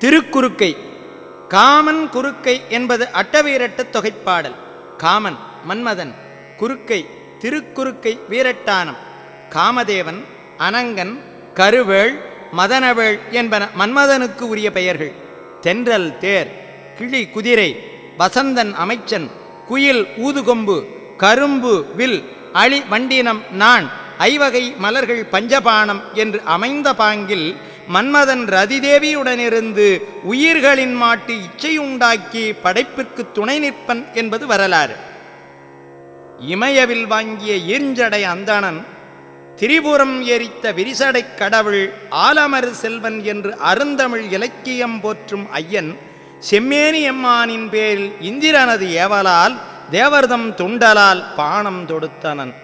திருக்குறுக்கை. காமன் குறுக்கை என்பது அட்டவீரட்டு தொகைப்பாடல். காமன் மன்மதன். குறுக்கை திருக்குறுக்கை வீரட்டானம். காமதேவன் அனங்கன் கருவேள் மதனவேள் என்பன மன்மதனுக்கு உரிய பெயர்கள். தென்றல் தேர் கிளி குதிரை வசந்தன் அமைச்சன் குயில் ஊதுகொம்பு கரும்பு வில் அழி வண்டினம் நான் ஐவகை மலர்கள் பஞ்சபானம் என்று அமைந்த பாங்கில் மன்மதன் ரதிதேவியுடனிருந்து உயிர்களின் மாட்டு இச்சையுண்டாக்கி படைப்பிற்கு துணை நிற்பன் என்பது வரலாறு. இமயவில் வாங்கிய ஈர்ஞ்சடை அந்தணன் திரிபுரம் எரித்த விரிசடைக் கடவுள் ஆலமறு செல்வன் என்று அருந்தமிழ் இலக்கியம் போற்றும் ஐயன் செம்மேனி எம்மானின் பேரில் இந்திரனது ஏவலால் தேவர்தம் துண்டலால் பானம் தொடுத்தனன்.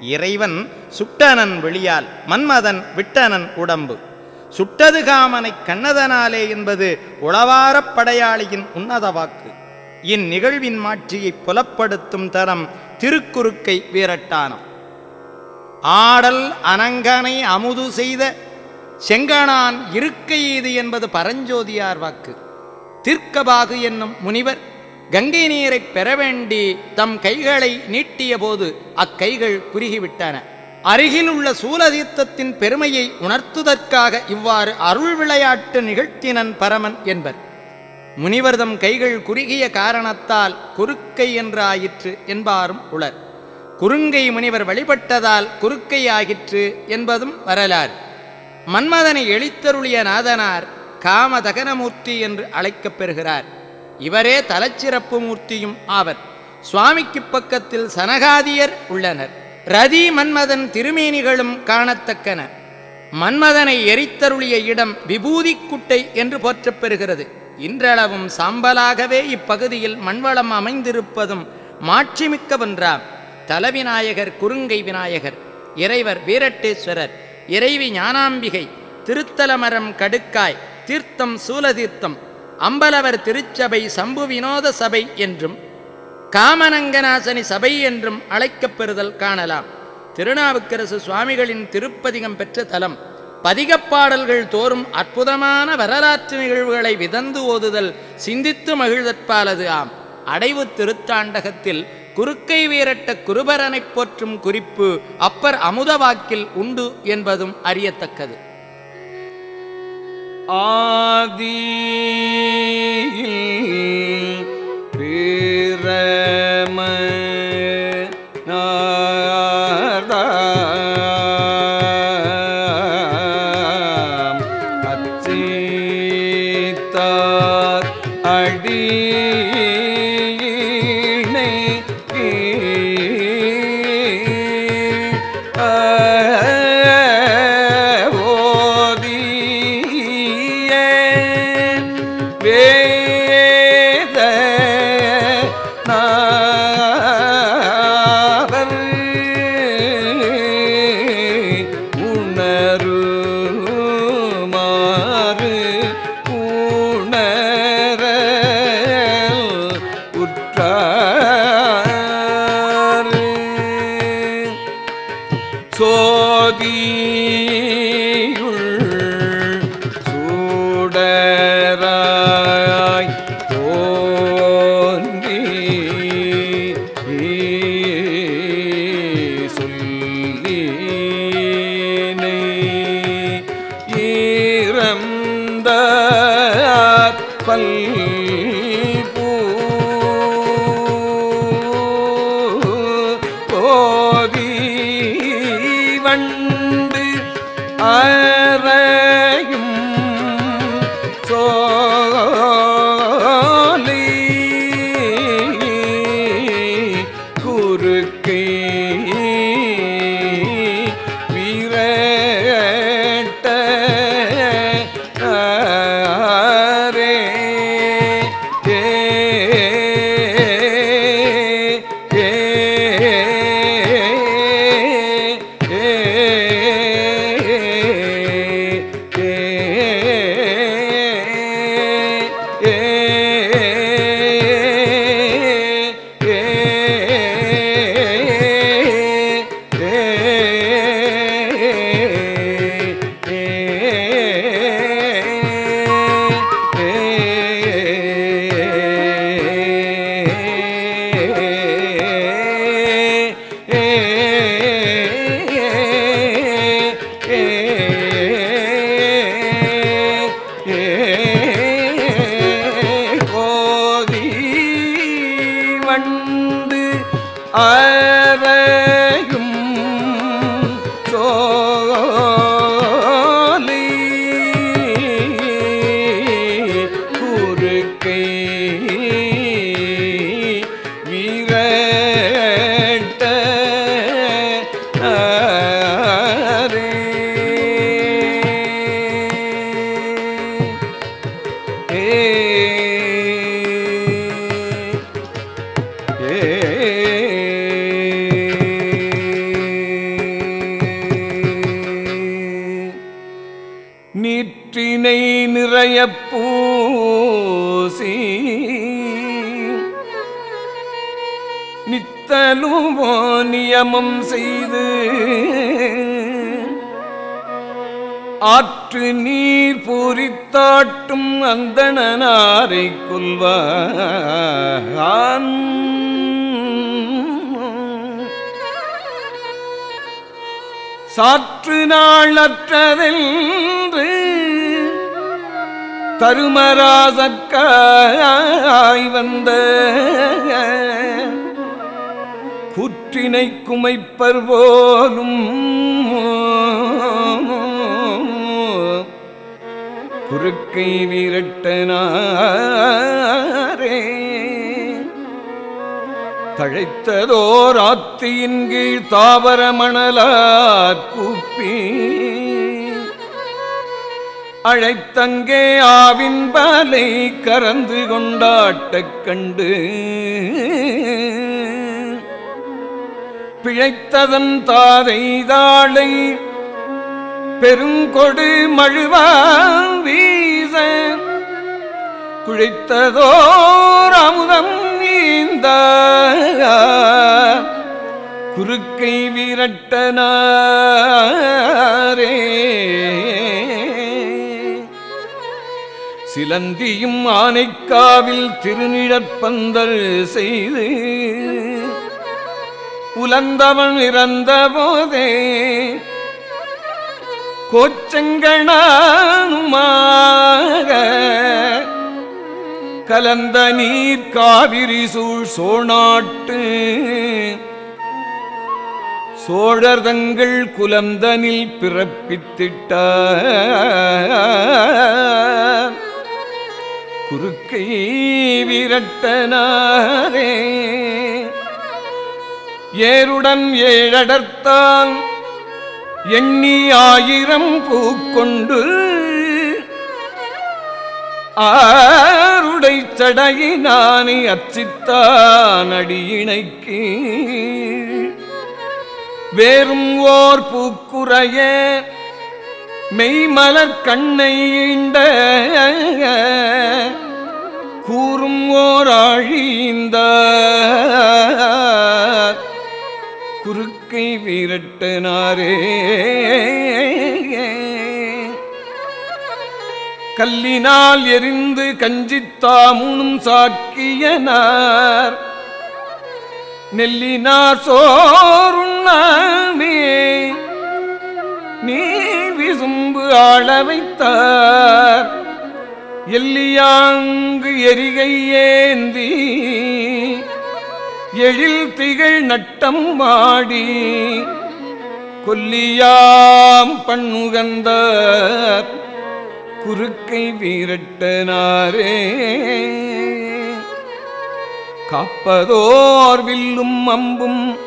இறைவன் சுட்டனன் வெளியால் மன்மதன் விட்டனன் உடம்பு. சுட்டது காமனைக் கண்ணதனாலே என்பது உளவாரப் படையாளியின் உன்னத வாக்கு. இந்நிகழ்வின் மாட்சியை புலப்படுத்தும் தரம் திருக்குறுக்கை வீரட்டானம் ஆடல் அனங்கனை அமுது செய்த செங்கணான் இருக்கை இது என்பது பரஞ்சோதியார் வாக்கு. தீர்க்கபாகு என்னும் முனிவர் கங்கை நீரைப் பெற வேண்டி தம் கைகளை நீட்டிய போது அக்கைகள் குறுகிவிட்டன. அருகிலுள்ள சூலதீர்த்தத்தின் பெருமையை உணர்த்துதற்காக இவ்வாறு அருள் விளையாட்டு நிகழ்த்தினன் பரமன் என்பர். முனிவர்தம் கைகள் குறுகிய காரணத்தால் குறுக்கை என்று ஆயிற்று என்பாரும் உளர். குறுங்கை முனிவர் வழிபட்டதால் குறுக்கை ஆகிற்று என்பதும் வரலாறு. மன்மதனை எளித்தருளிய நாதனார் காமதகனமூர்த்தி என்று அழைக்கப் பெறுகிறார். இவரே தலச்சிறப்பு மூர்த்தியும் ஆவர். சுவாமிக்கு பக்கத்தில் சனகாதியர் உள்ளனர். ரதி மன்மதன் திருமேனிகளும் காணத்தக்கன. மன்மதனை எரித்தருளிய இடம் விபூதிக்குட்டை என்று போற்றப் பெறுகிறது இன்றளவும் சாம்பலாகவே இப்பகுதியில் மண்வளம் அமைந்திருப்பதும் மாட்சிமிக்கவென்றாம் தலவிநாயகர் குறுங்கை விநாயகர் இறைவர் வீரட்டேஸ்வரர் இறைவி ஞானாம்பிகை திருத்தலமரம் கடுக்காய் தீர்த்தம் சூலதீர்த்தம் அம்பலவர் திருச்சபை சம்பு வினோத சபை என்றும் காமனங்கநாசனி சபை என்றும் அழைக்கப்பெறுதல் காணலாம். திருநாவுக்கரசு சுவாமிகளின் திருப்பதிகம் பெற்ற தலம் பதிகப்பாடல்கள் தோறும் அற்புதமான வரலாற்று நிகழ்வுகளை விதந்து ஓதுதல் சிந்தித்து மகிழ்தற்பாலது ஆம். அடைவு திருத்தாண்டகத்தில் குறுக்கை வீரட்ட குருபரனைப் போற்றும் குறிப்பு அப்பர் அமுதவாக்கில் உண்டு என்பதும் அறியத்தக்கது. ஆதி அடி பெற்றோ குறுக்கை வீரட்ட நீற்றினை நிறைய பூசி நித்தலும் நியமம் செய்து. ஆற்று நீர் பூரித்தாட்டும் அந்தணனாரை கொல்வான். சாற்று நாள் அற்றதென்று தருமராசக்காய் வந்த குற்றினை குமைப்பர் போலும் குறுக்கை விரட்டனாரே. தழைத்ததோர் ஆத்தியின் கீழ் தாவர மணலார் கூப்பி அழைத்தங்கே ஆவின் பாலை கறந்து கொண்டாட்டக் கண்டு. பிழைத்ததன் தாதை தாளை பெருங்கொடு மழுவான் வீச குழைத்ததோர் அமுதம் நீந்த குறுக்கை விரட்டனாரே. சிலந்தியும் ஆனைக்காவில் திருநிழற்பந்தல் செய்து உலந்தவன் இறந்த போதே கோச்சங்கணானுமாக கலந்த நீர் காவிரி சூழ் சோநாட்டு சோழர் தங்கள் குலந்தனில் பிறப்பித்திட்ட குறுக்கை விரட்டனாரே. ஏருடன் ஏழடர்த்தான் எண்ணி ஆயிரம் பூக்கொண்டு. ஆருடை சடையினானை அச்சித்தான் அடியிணைக்கு. வேறும் ஓர் பூக்குறைய மெய்மலர் கண்ணை ஈண்ட ஆராழிந்த குறுக்கை வீரட்டனாரே. கல்லினால் எரிந்து கஞ்சித்தாமுனும் சாக்கியனார். நெல்லினார் சோறுண்ணாமே நீ விசும்பு ஆள வைத்தார். எல்லியாங்கு எரிகை ஏந்தி எழில் திகழ் நட்டம் வாடி கொல்லியாம் பண்ணுகந்த குறுக்கை வீரட்டனாரே. காப்பதோர் வில்லும் அம்பும்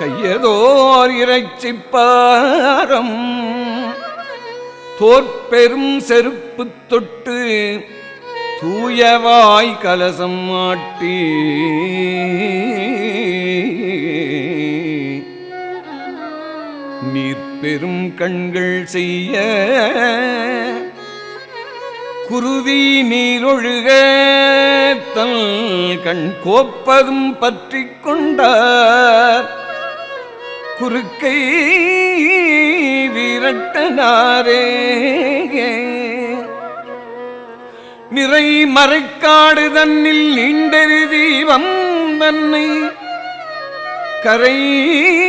கையதோர் இறைச்சிப்பாரம் தோற்பெரும் செருப்பு தொட்டு தூயவாய் கலசம் மாட்டி நீர்பெரும் கண்கள் செய்ய குருதி நீரொழுக தல் கண் கோப்பதும் பற்றி கொண்டார். குறுக்கை வீரட்டனாரே நிறை மறைக்காடு தன்னில் நீண்டெரு தீபம் தன்னை. கரை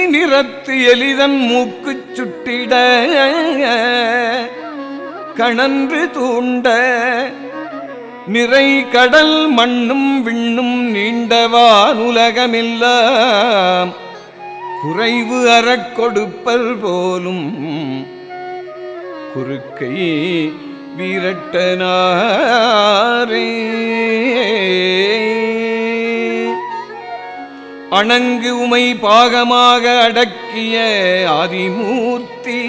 நிறத்து எளிதன் மூக்கு சுட்டிட. கணன்று தூண்ட. நிறை கடல் மண்ணும் விண்ணும் நீண்டவான் உலகமில்லாம் குறைவு அறக்கொடுப்பர் போலும் குறுக்கை வீரட்டனாரே. அணங்கு உமை பாகமாக அடக்கிய ஆதிமூர்த்தி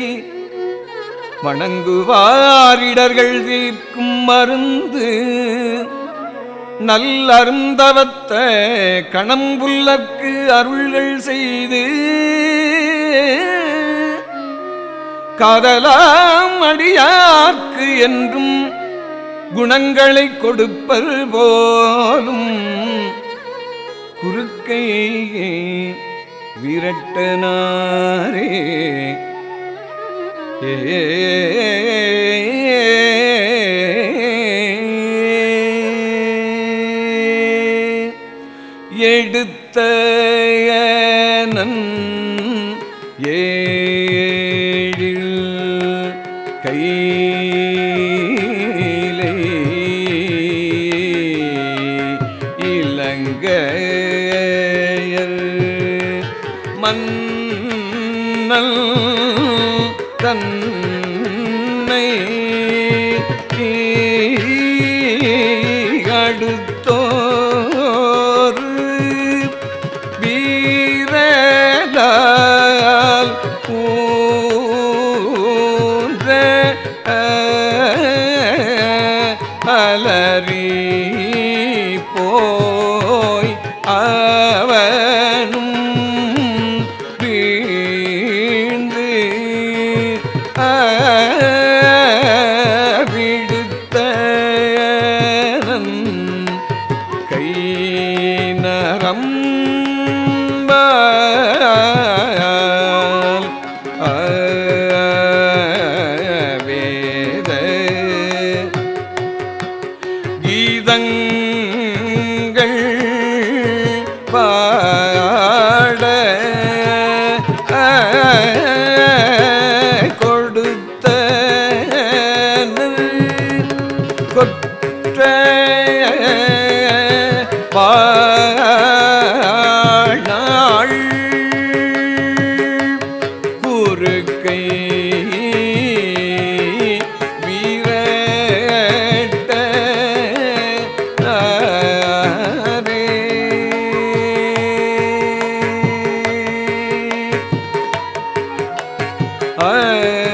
வணங்குவாரிடர்கள் தீர்க்கும் மருந்து நல்லருந்தவத்த கணம்புல்லக்கு அருள்கள் செய்து கதலாம் அடியார்க்கு என்றும் குணங்களை கொடுப்பது போலும் குறுக்கையே விரட்டனாரே. ஏ கைத்தயனன் ஏழில் கையிலே இலங்கையர் மன்னல் கை வேத கீதங்கள் பாட கொடுத்த கொற்ற 哎。